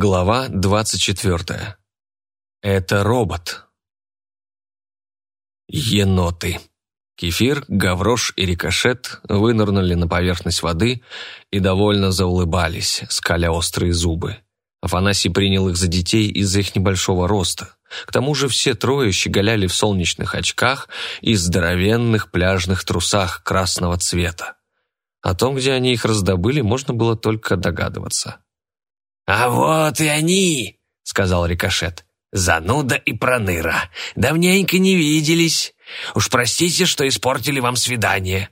Глава 24. Это робот. Еноты. Кефир, Гаврош и Рикошет вынырнули на поверхность воды и довольно заулыбались, скаля острые зубы. Афанасий принял их за детей из-за их небольшого роста. К тому же все трое щеголяли в солнечных очках и здоровенных пляжных трусах красного цвета. О том, где они их раздобыли, можно было только догадываться. «А вот и они!» — сказал Рикошет. «Зануда и Проныра. Давненько не виделись. Уж простите, что испортили вам свидание».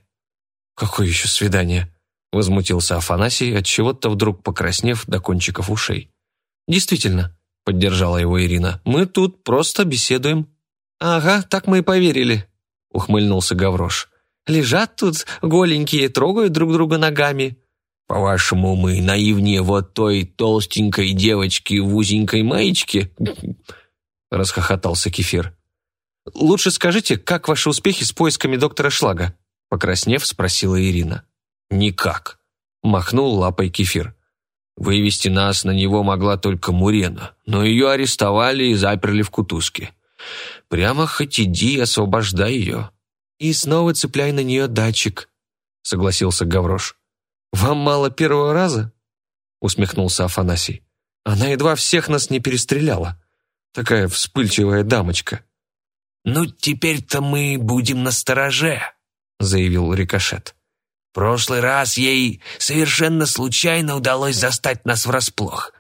«Какое еще свидание?» — возмутился Афанасий, отчего-то вдруг покраснев до кончиков ушей. «Действительно», — поддержала его Ирина, — «мы тут просто беседуем». «Ага, так мы и поверили», — ухмыльнулся Гаврош. «Лежат тут голенькие, трогают друг друга ногами». «По-вашему, мы наивнее вот той толстенькой девочки в узенькой маечке?» – расхохотался Кефир. «Лучше скажите, как ваши успехи с поисками доктора Шлага?» – покраснев, спросила Ирина. «Никак», – махнул лапой Кефир. «Вывести нас на него могла только Мурена, но ее арестовали и заперли в кутузке. Прямо хоть иди, освобождай ее». «И снова цепляй на нее датчик», – согласился Гаврош. «Вам мало первого раза?» — усмехнулся Афанасий. «Она едва всех нас не перестреляла. Такая вспыльчивая дамочка». «Ну, теперь-то мы будем настороже», — заявил Рикошет. «Прошлый раз ей совершенно случайно удалось застать нас врасплох.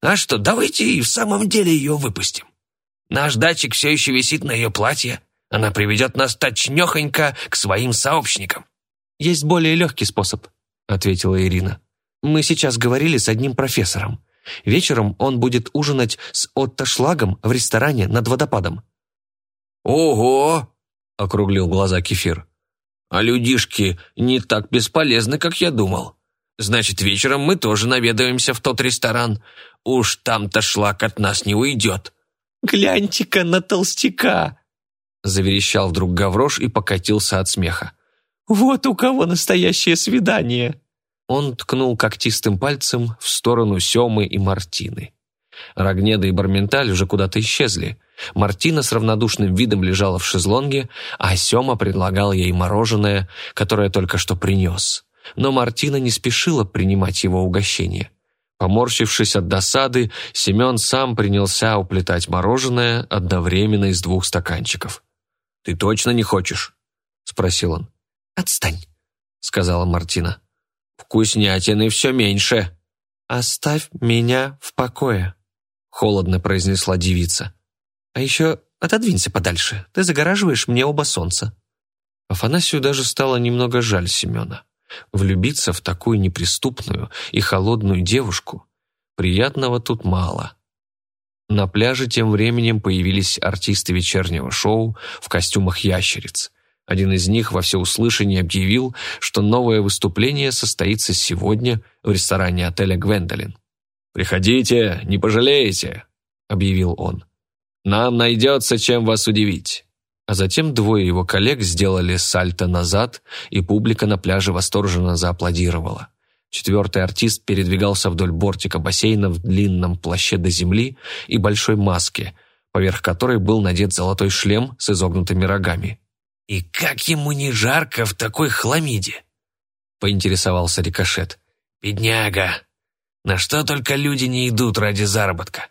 А что, давайте и в самом деле ее выпустим. Наш датчик все еще висит на ее платье. Она приведет нас точнехонько к своим сообщникам». «Есть более легкий способ», ответила Ирина. «Мы сейчас говорили с одним профессором. Вечером он будет ужинать с Отто Шлагом в ресторане над водопадом». «Ого!» — округлил глаза Кефир. «А людишки не так бесполезны, как я думал. Значит, вечером мы тоже наведаемся в тот ресторан. Уж там-то Шлаг от нас не уйдет». «Гляньте-ка на толстяка!» — заверещал вдруг Гаврош и покатился от смеха. «Вот у кого настоящее свидание!» Он ткнул когтистым пальцем в сторону Семы и Мартины. Рогнеда и Барменталь уже куда-то исчезли. Мартина с равнодушным видом лежала в шезлонге, а Сема предлагал ей мороженое, которое только что принес. Но Мартина не спешила принимать его угощение. Поморщившись от досады, Семен сам принялся уплетать мороженое одновременно из двух стаканчиков. «Ты точно не хочешь?» — спросил он. «Отстань», — сказала Мартина. «Вкуснятины все меньше». «Оставь меня в покое», — холодно произнесла девица. «А еще отодвинься подальше, ты загораживаешь мне оба солнца». Афанасию даже стало немного жаль Семена. Влюбиться в такую неприступную и холодную девушку приятного тут мало. На пляже тем временем появились артисты вечернего шоу в костюмах ящериц. Один из них во всеуслышание объявил, что новое выступление состоится сегодня в ресторане отеля «Гвендолин». «Приходите, не пожалеете», — объявил он. «Нам найдется, чем вас удивить». А затем двое его коллег сделали сальто назад, и публика на пляже восторженно зааплодировала. Четвертый артист передвигался вдоль бортика бассейна в длинном плаще до земли и большой маске, поверх которой был надет золотой шлем с изогнутыми рогами. «И как ему не жарко в такой хламиде?» — поинтересовался Рикошет. «Бедняга! На что только люди не идут ради заработка!»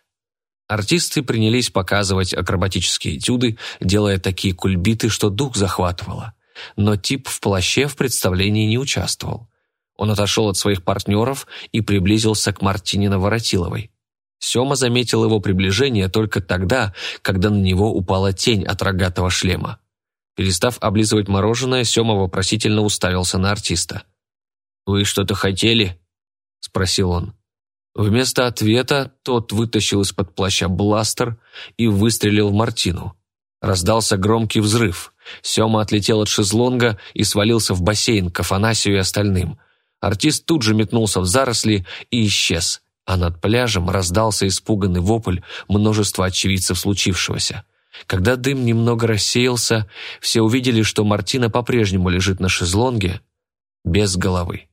Артисты принялись показывать акробатические этюды, делая такие кульбиты, что дух захватывало. Но тип в плаще в представлении не участвовал. Он отошел от своих партнеров и приблизился к Мартине Наворотиловой. Сема заметил его приближение только тогда, когда на него упала тень от рогатого шлема. Перестав облизывать мороженое, Сема вопросительно уставился на артиста. «Вы что-то хотели?» – спросил он. Вместо ответа тот вытащил из-под плаща бластер и выстрелил в Мартину. Раздался громкий взрыв. Сема отлетел от шезлонга и свалился в бассейн к Афанасию и остальным. Артист тут же метнулся в заросли и исчез, а над пляжем раздался испуганный вопль множества очевидцев случившегося. Когда дым немного рассеялся, все увидели, что Мартина по-прежнему лежит на шезлонге без головы.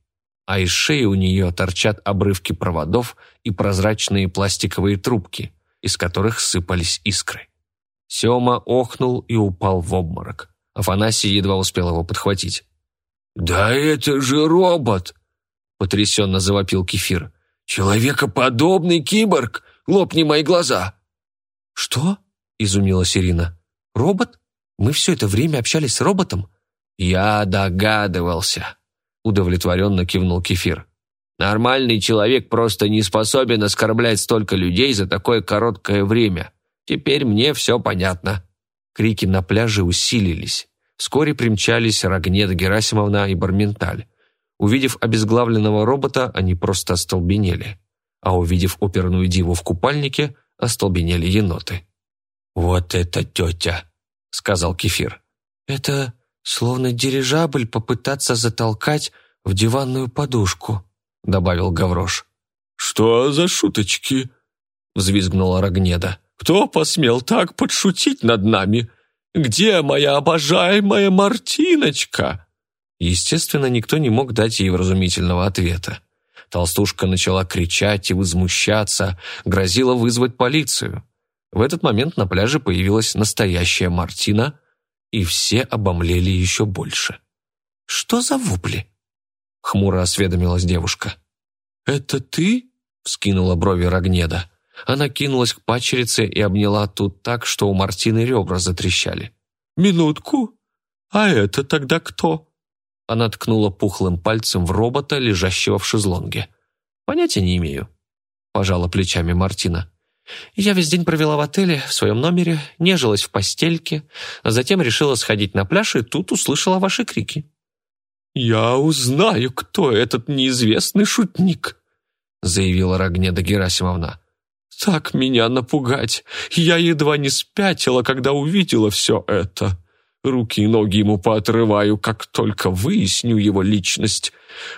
а из шеи у нее торчат обрывки проводов и прозрачные пластиковые трубки, из которых сыпались искры. Сема охнул и упал в обморок. Афанасий едва успел его подхватить. «Да это же робот!» — потрясенно завопил Кефир. «Человекоподобный киборг! Лопни мои глаза!» «Что?» — изумилась Ирина. «Робот? Мы все это время общались с роботом?» «Я догадывался», — удовлетворенно кивнул Кефир. «Нормальный человек просто не способен оскорблять столько людей за такое короткое время. Теперь мне все понятно». Крики на пляже усилились. Вскоре примчались Рогнеда Герасимовна и Барменталь. Увидев обезглавленного робота, они просто остолбенели. А увидев оперную диву в купальнике, остолбенели еноты. «Вот это тетя!» — сказал Кефир. «Это словно дирижабль попытаться затолкать в диванную подушку», — добавил Гаврош. «Что за шуточки?» — взвизгнула Рогнеда. «Кто посмел так подшутить над нами? Где моя обожаемая Мартиночка?» Естественно, никто не мог дать ей вразумительного ответа. Толстушка начала кричать и возмущаться, грозила вызвать полицию. В этот момент на пляже появилась настоящая Мартина, и все обомлели еще больше. «Что за вопли?» — хмуро осведомилась девушка. «Это ты?» — вскинула брови Рогнеда. Она кинулась к пачерице и обняла тут так, что у Мартины ребра затрещали. «Минутку. А это тогда кто?» Она ткнула пухлым пальцем в робота, лежащего в шезлонге. «Понятия не имею», – пожала плечами Мартина. «Я весь день провела в отеле, в своем номере, нежилась в постельке, а затем решила сходить на пляж и тут услышала ваши крики». «Я узнаю, кто этот неизвестный шутник», – заявила Рогнеда Герасимовна. «Так меня напугать! Я едва не спятила, когда увидела все это. Руки и ноги ему поотрываю, как только выясню его личность.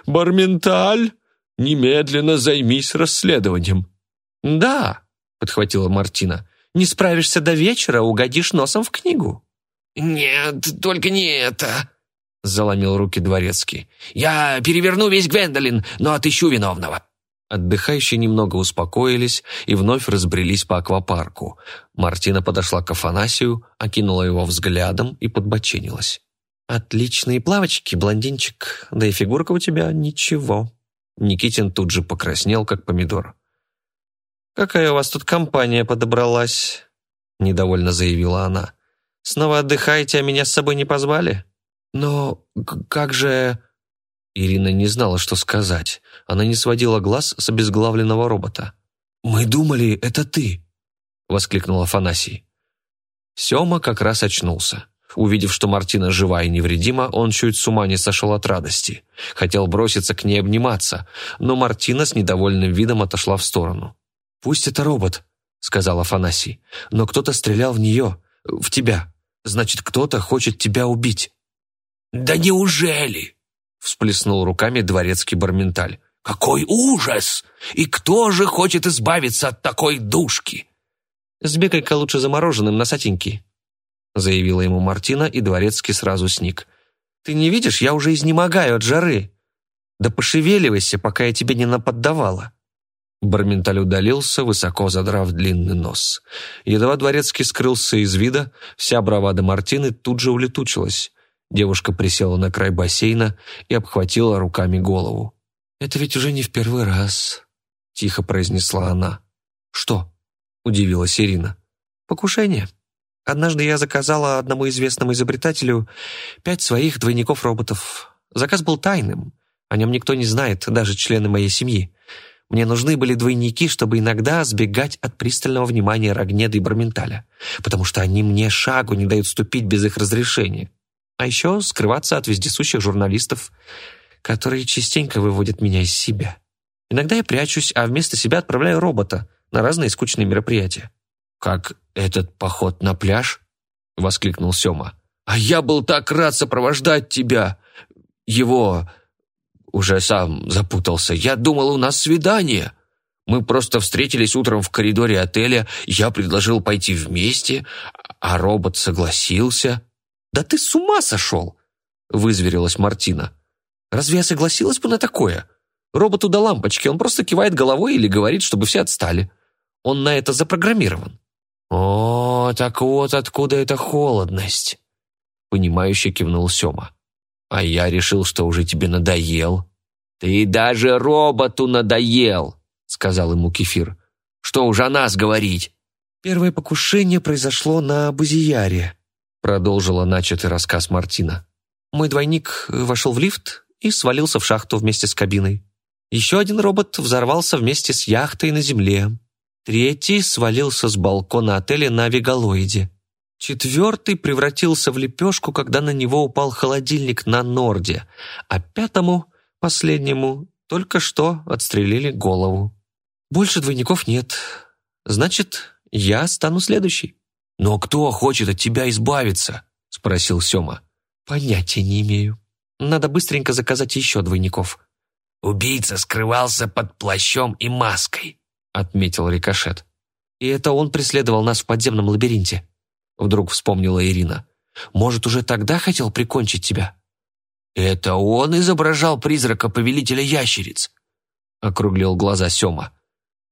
Барменталь, немедленно займись расследованием». «Да», — подхватила Мартина, — «не справишься до вечера, угодишь носом в книгу». «Нет, только не это», — заломил руки дворецкий. «Я переверну весь Гвендолин, но отыщу виновного». Отдыхающие немного успокоились и вновь разбрелись по аквапарку. Мартина подошла к Афанасию, окинула его взглядом и подбоченилась. «Отличные плавочки, блондинчик, да и фигурка у тебя ничего». Никитин тут же покраснел, как помидор. «Какая у вас тут компания подобралась?» — недовольно заявила она. «Снова отдыхаете, а меня с собой не позвали?» «Но как же...» Ирина не знала, что сказать. Она не сводила глаз с обезглавленного робота. «Мы думали, это ты!» — воскликнул Афанасий. Сема как раз очнулся. Увидев, что Мартина жива и невредима, он чуть с ума не сошел от радости. Хотел броситься к ней обниматься, но Мартина с недовольным видом отошла в сторону. «Пусть это робот», — сказал Афанасий, «но кто-то стрелял в нее, в тебя. Значит, кто-то хочет тебя убить». «Да неужели?» всплеснул руками дворецкий Барменталь. «Какой ужас! И кто же хочет избавиться от такой душки?» «Сбегай-ка лучше замороженным на сатеньки», заявила ему Мартина, и дворецкий сразу сник. «Ты не видишь, я уже изнемогаю от жары. Да пошевеливайся, пока я тебе не наподдавала». Барменталь удалился, высоко задрав длинный нос. Едва дворецкий скрылся из вида, вся бравада Мартины тут же улетучилась. Девушка присела на край бассейна и обхватила руками голову. «Это ведь уже не в первый раз», — тихо произнесла она. «Что?» — удивилась Ирина. «Покушение. Однажды я заказала одному известному изобретателю пять своих двойников-роботов. Заказ был тайным. О нем никто не знает, даже члены моей семьи. Мне нужны были двойники, чтобы иногда сбегать от пристального внимания Рогнеда и Барменталя, потому что они мне шагу не дают ступить без их разрешения. А еще скрываться от вездесущих журналистов, которые частенько выводят меня из себя. Иногда я прячусь, а вместо себя отправляю робота на разные скучные мероприятия. «Как этот поход на пляж?» — воскликнул Сема. «А я был так рад сопровождать тебя! Его...» Уже сам запутался. «Я думал, у нас свидание!» Мы просто встретились утром в коридоре отеля, я предложил пойти вместе, а робот согласился. «Да ты с ума сошел!» — вызверилась Мартина. «Разве я согласилась бы на такое? Роботу до лампочки, он просто кивает головой или говорит, чтобы все отстали. Он на это запрограммирован». «О, так вот откуда эта холодность», — понимающе кивнул Сёма. «А я решил, что уже тебе надоел». «Ты даже роботу надоел», — сказал ему Кефир. «Что уж о нас говорить?» «Первое покушение произошло на Бузияре», — продолжила начатый рассказ Мартина. «Мой двойник вошел в лифт и свалился в шахту вместе с кабиной. Еще один робот взорвался вместе с яхтой на земле. Третий свалился с балкона отеля на Вегалоиде. Четвертый превратился в лепешку, когда на него упал холодильник на Норде, а пятому, последнему, только что отстрелили голову. Больше двойников нет. Значит, я стану следующий. «Но кто хочет от тебя избавиться?» — спросил Сёма. «Понятия не имею. Надо быстренько заказать еще двойников». «Убийца скрывался под плащом и маской», — отметил Рикошет. «И это он преследовал нас в подземном лабиринте», — вдруг вспомнила Ирина. «Может, уже тогда хотел прикончить тебя?» «Это он изображал призрака повелителя ящериц», — округлил глаза Сёма.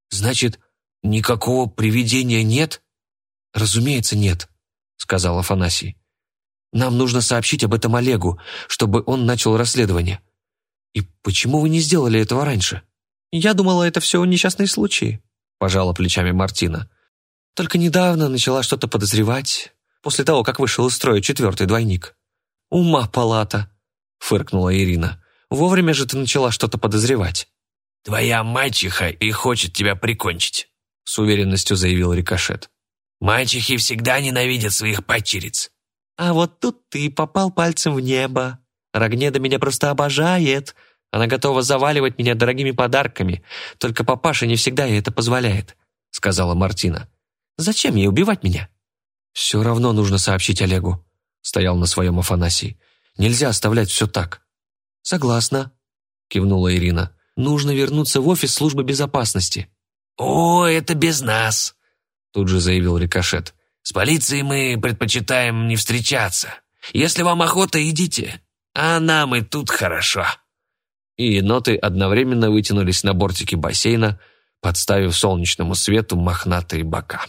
«Значит, никакого привидения нет?» «Разумеется, нет», — сказал Афанасий. «Нам нужно сообщить об этом Олегу, чтобы он начал расследование. И почему вы не сделали этого раньше?» «Я думала, это все несчастные случаи», — пожала плечами Мартина. «Только недавно начала что-то подозревать, после того, как вышел из строя четвертый двойник». «Ума палата», — фыркнула Ирина. «Вовремя же ты начала что-то подозревать». «Твоя мачеха и хочет тебя прикончить», — с уверенностью заявил Рикошет. «Мачехи всегда ненавидят своих падчериц». «А вот тут ты попал пальцем в небо. Рогнеда меня просто обожает. Она готова заваливать меня дорогими подарками. Только папаша не всегда ей это позволяет», — сказала Мартина. «Зачем ей убивать меня?» «Все равно нужно сообщить Олегу», — стоял на своем Афанасий. «Нельзя оставлять все так». «Согласна», — кивнула Ирина. «Нужно вернуться в офис службы безопасности». «О, это без нас», — тут же заявил Рикошет. «С полицией мы предпочитаем не встречаться. Если вам охота, идите. А нам и тут хорошо» и еноты одновременно вытянулись на бортике бассейна, подставив солнечному свету мохнатые бока.